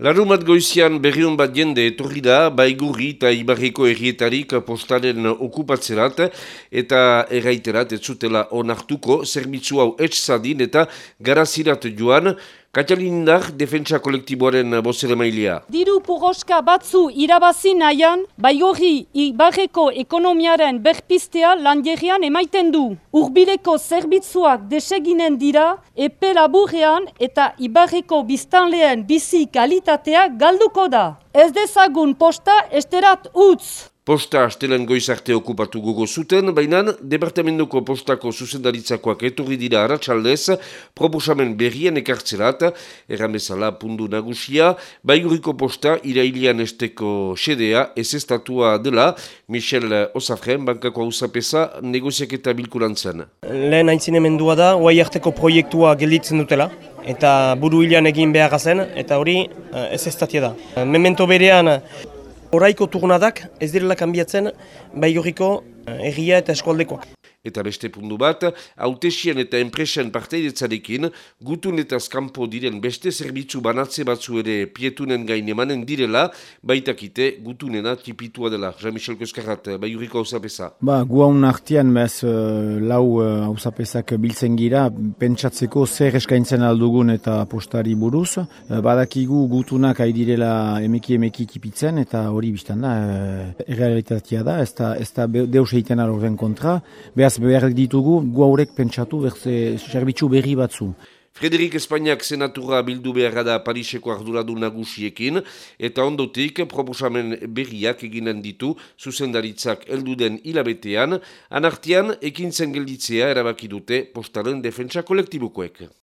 Larumat goizian berriun bat jende etorri da, baigurri eta ibarriko errietarik postaren okupatzerat eta erraiterat ez zutela onartuko, zerbitzu hau etxzadin eta garazirat joan, Katalindar, defentsa kolektiboaren bozere mailea. Diru puroska batzu irabazi nahian, baigorri ibarreko ekonomiaren berpistea landierrian emaiten du. Urbileko zerbitzuak deseginen dira, epe laburrean eta ibarreko biztanleen bizi kalitatea galduko da. Ez dezagun posta esterat utz. Posta astelen goizarte okupatu gogo zuten, baina Departamentuko postako zuzendaritzakoak etorri dira aratsaldez, proposamen berrien ekartzerat, erran bezala pundu nagusia, baiguriko posta irailian esteko sedea, ez estatua dela, Michel Osafren, bankako hausapesa, negoziak eta bilkurantzen. Lehen haintzine mendua da, guai arteko proiektua gelditzen dutela, eta buru hilan egin behar zen, eta hori eh, ez estatia da. Memento berean, Horaiko turnadak ez direla kanbiatzen baigoriko egia eta eskualdekoak. Eta beste pundu bat, hautesien eta enpresen parteidetzarekin, gutun eta skampo diren beste zerbitzu banatze batzu ere pietunen gain emanen direla, baitakite gutunena tipitua dela. Jean-Michel Koskarrat, bai hurriko hausapesa. Ba, guaun artian bez uh, lau uh, hausapesak biltzen gira, pentsatzeko zer eskaintzen aldugun eta postari buruz. Uh, badakigu gutunak direla emeki emeki tipitzen eta hori biztan da, uh, errealitatea da, ez da, ez da deus egiten kontra. Beaz behar ditugu, gu haurek pentsatu berze zerbitzu berri batzu. Frederik Espainiak senatura bildu beharra da Pariseko arduradu nagusiekin eta ondotik proposamen berriak eginen ditu zuzendaritzak elduden hilabetean, anartian ekintzen gelditzea erabaki dute postaren defentsa kolektibukoek.